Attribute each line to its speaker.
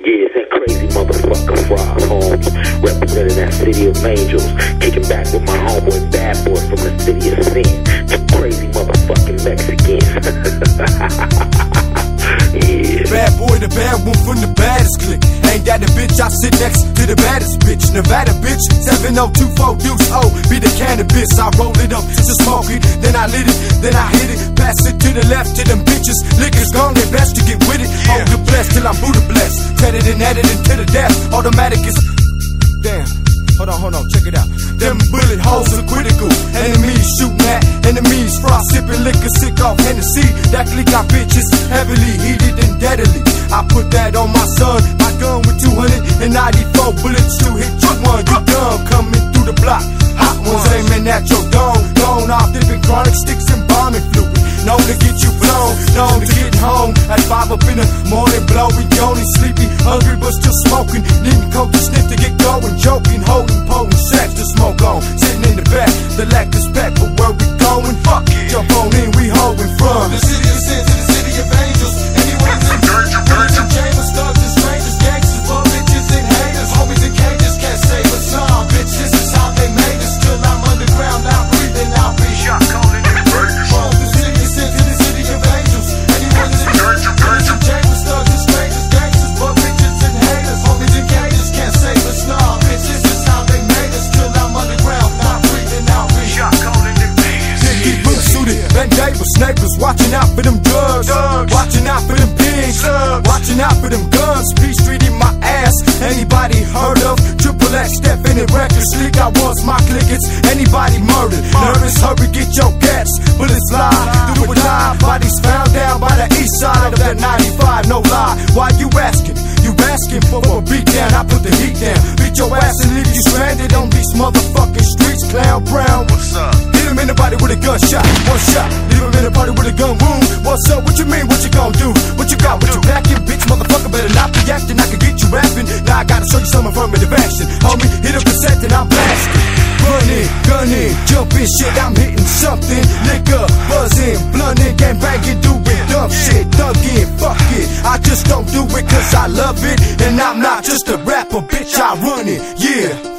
Speaker 1: Yeah, it's that crazy motherfucker Frog Holmes, representing that city of angels, kicking back with my homeboy Bad Boy from the city of sin. Some crazy motherfucking Mexicans. yeah.
Speaker 2: Bad boy, the bad one from the baddest clique. Ain't that the bitch? I sit next to the baddest bitch. Nevada bitch, 7024 Deuce O. Be the cannabis. I roll it up to smoke it. Then I lit it, then I hit it. Pass it to the left to them bitches. Liquor's gone, they best to get with it. Hold the blessed till I'm Buddha blessed. Tethered and edited to the death. Automatic is. Damn. Hold on, hold on, check it out. Them bullet holes are critical. Enemies shooting at enemies. Frost sipping liquor, sick off Hennessy. That click got bitches heavily heated and deadly. I put that on my son. My gun with 294 bullets to hit you one. You dumb coming through the block. Hot ones aiming at your dome. Gone off dipping chronic sticks and bombing fluid. Known to get you blown, known to get home at 5 up in the morning. Blowing, yawning, sleepy, hungry but still smoking. Davis, snipers, watching out for them drugs, watching out for them pigs, watching out for them guns. P Street in my ass. Anybody heard of Triple X stepping it reckless? Leak I was my click. It's anybody murdered. Nervous, hurry, get your gas. Bullets fly, do it live. Bodies found down by the east side of that 95. No lie. Why you asking? You asking for a beat down? I put the heat down. Beat your ass and leave you stranded on these motherfucking streets. Clown Brown, with a gunshot, one shot. Leave him in body with a gun wound. What's up? What you mean? What you gon' do? What you got? What you packing? Bitch, motherfucker, better not be acting. I can get you rapping. Now I gotta show you some affirmative action. Homie, hit up the set and I'm blasting. Running, gunning, jumping shit, I'm hitting something. Liquor, buzzing, blunting, gang banging, doing dumb shit, thugging, fuck it. I just don't do it cause I love it. And I'm not just a rapper, bitch, I run it, yeah.